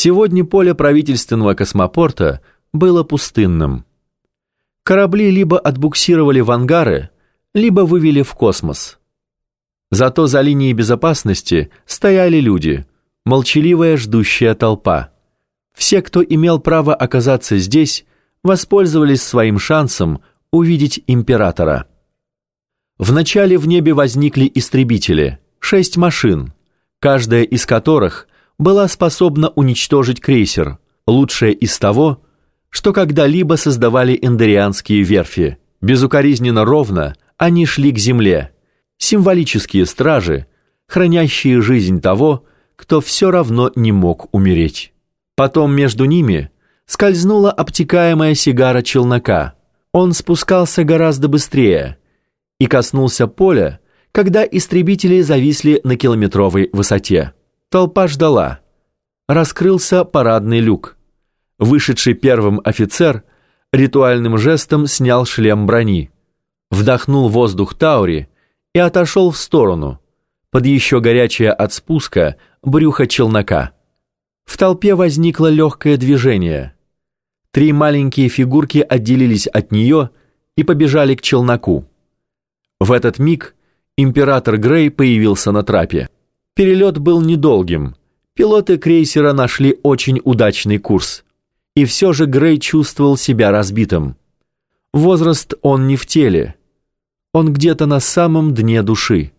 Сегодня поле правительственного космопорта было пустынным. Корабли либо отбуксировали в ангары, либо вывели в космос. Зато за линией безопасности стояли люди, молчаливая ждущая толпа. Все, кто имел право оказаться здесь, воспользовались своим шансом увидеть императора. Вначале в небе возникли истребители, шесть машин, каждая из которых была способна уничтожить крейсер, лучшее из того, что когда-либо создавали эндерианские верфи. Безукоризненно ровно они шли к земле, символические стражи, хранящие жизнь того, кто все равно не мог умереть. Потом между ними скользнула обтекаемая сигара челнока. Он спускался гораздо быстрее и коснулся поля, когда истребители зависли на километровой высоте. Толпа ждала. Раскрылся парадный люк. Вышедший первым офицер ритуальным жестом снял шлем брони, вдохнул воздух Таури и отошел в сторону, под еще горячее от спуска брюхо челнока. В толпе возникло легкое движение. Три маленькие фигурки отделились от нее и побежали к челноку. В этот миг император Грей появился на трапе. Перелет был недолгим. Пилоты крейсера нашли очень удачный курс. И все же Грей чувствовал себя разбитым. Возраст он не в теле, он где-то на самом дне души.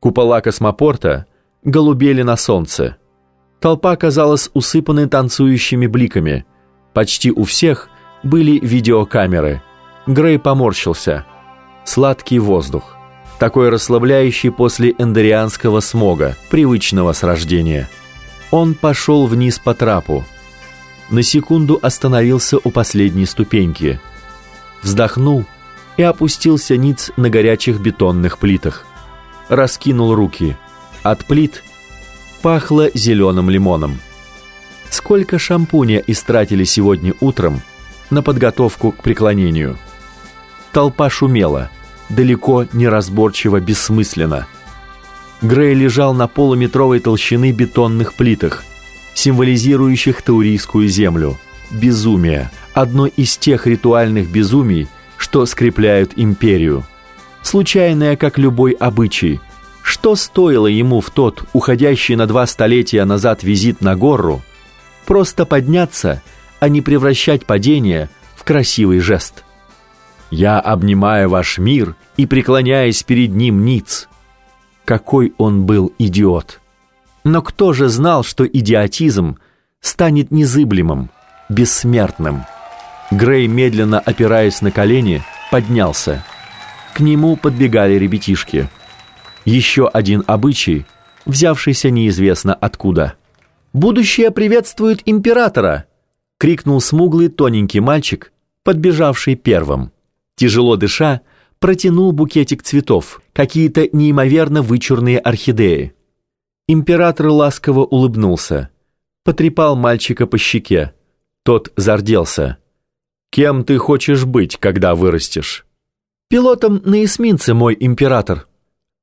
Купола космопорта голубели на солнце. Толпа казалась усыпанной танцующими бликами. Почти у всех были видеокамеры. Грей поморщился. Сладкий воздух. Такой расслабляющий после эндерианского смога, привычного с рождения. Он пошел вниз по трапу. На секунду остановился у последней ступеньки. Вздохнул и опустился ниц на горячих бетонных плитах. Раскинул руки. От плит пахло зеленым лимоном. Сколько шампуня истратили сегодня утром на подготовку к преклонению. Толпа шумела, далеко неразборчиво, бессмысленно. Грей лежал на полуметровой толщины бетонных плитах, символизирующих таурийскую землю. Безумие, одно из тех ритуальных безумий, что скрепляют империю. Случайное, как любой обычай. Что стоило ему в тот, уходящий на два столетия назад визит на гору, просто подняться, а не превращать падение в красивый жест? «Я обнимаю ваш мир и преклоняясь перед ним ниц». Какой он был идиот! Но кто же знал, что идиотизм станет незыблемым, бессмертным? Грей, медленно опираясь на колени, поднялся. К нему подбегали ребятишки. Еще один обычай, взявшийся неизвестно откуда. «Будущее приветствует императора!» — крикнул смуглый тоненький мальчик, подбежавший первым. Тяжело дыша, протянул букетик цветов, какие-то неимоверно вычурные орхидеи. Император ласково улыбнулся, потрепал мальчика по щеке. Тот зарделся. Кем ты хочешь быть, когда вырастешь? Пилотом на эсминце, мой император.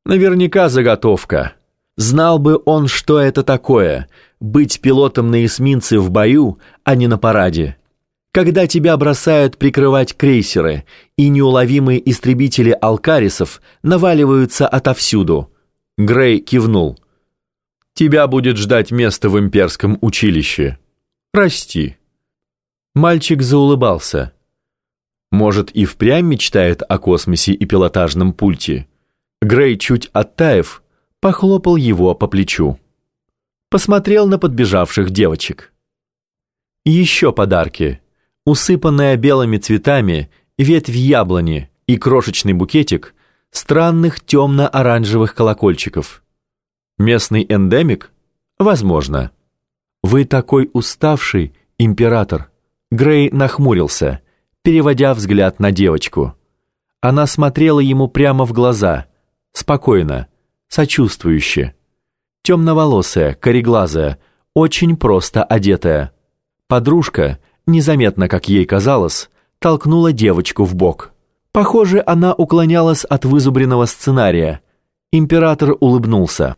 Наверняка заготовка. Знал бы он, что это такое быть пилотом на эсминце в бою, а не на параде. Когда тебя бросают прикрывать крейсеры, и неуловимые истребители алкарисов наваливаются отовсюду. Грей кивнул. Тебя будет ждать место в имперском училище. Прости. Мальчик заулыбался. Может, и впрямь мечтает о космосе и пилотажном пульте. Грей, чуть оттаив, похлопал его по плечу. Посмотрел на подбежавших девочек. Еще подарки. Усыпанная белыми цветами ветвь яблони и крошечный букетик странных темно-оранжевых колокольчиков. Местный эндемик? Возможно. Вы такой уставший, император. Грей нахмурился, переводя взгляд на девочку. Она смотрела ему прямо в глаза, спокойно, сочувствующе. Темноволосая, кореглазая, очень просто одетая. Подружка, незаметно, как ей казалось, толкнула девочку в бок. Похоже, она уклонялась от вызубренного сценария. Император улыбнулся.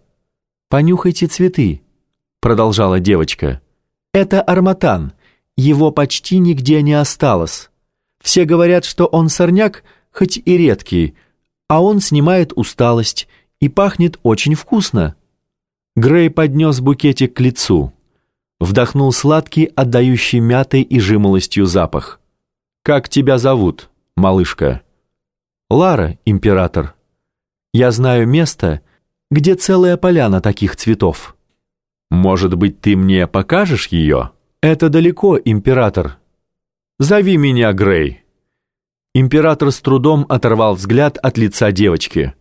«Понюхайте цветы», — продолжала девочка. Это Арматан. Его почти нигде не осталось. Все говорят, что он сорняк, хоть и редкий, а он снимает усталость и пахнет очень вкусно. Грей поднес букетик к лицу. Вдохнул сладкий, отдающий мятой и жимолостью запах. «Как тебя зовут, малышка?» «Лара, император. Я знаю место, где целая поляна таких цветов». «Может быть, ты мне покажешь ее?» «Это далеко, император. Зови меня Грей». Император с трудом оторвал взгляд от лица девочки.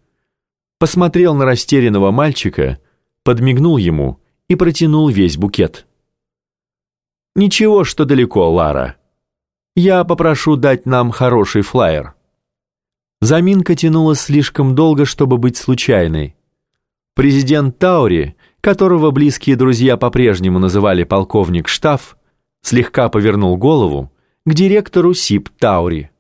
Посмотрел на растерянного мальчика, подмигнул ему и протянул весь букет. «Ничего, что далеко, Лара. Я попрошу дать нам хороший флаер». Заминка тянулась слишком долго, чтобы быть случайной. Президент Таури, которого близкие друзья по-прежнему называли полковник Штаф, слегка повернул голову к директору СИП Таури.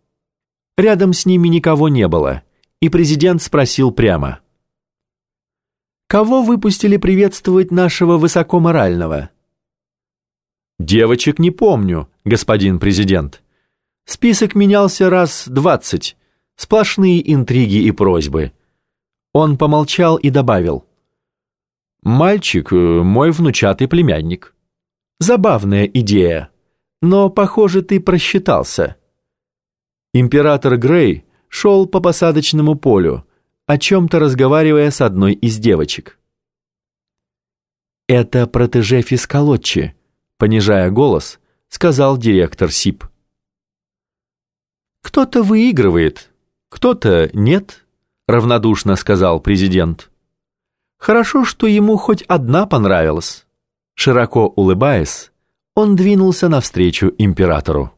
Рядом с ними никого не было, и президент спросил прямо. «Кого выпустили приветствовать нашего высокоморального?» «Девочек не помню, господин президент. Список менялся раз двадцать, сплошные интриги и просьбы». Он помолчал и добавил. «Мальчик, э, мой внучатый племянник». «Забавная идея, но, похоже, ты просчитался». Император Грей шел по посадочному полю, о чем-то разговаривая с одной из девочек. «Это протеже Фискалотчи», понижая голос, сказал директор СИП. «Кто-то выигрывает, кто-то нет», равнодушно сказал президент. «Хорошо, что ему хоть одна понравилась». Широко улыбаясь, он двинулся навстречу императору.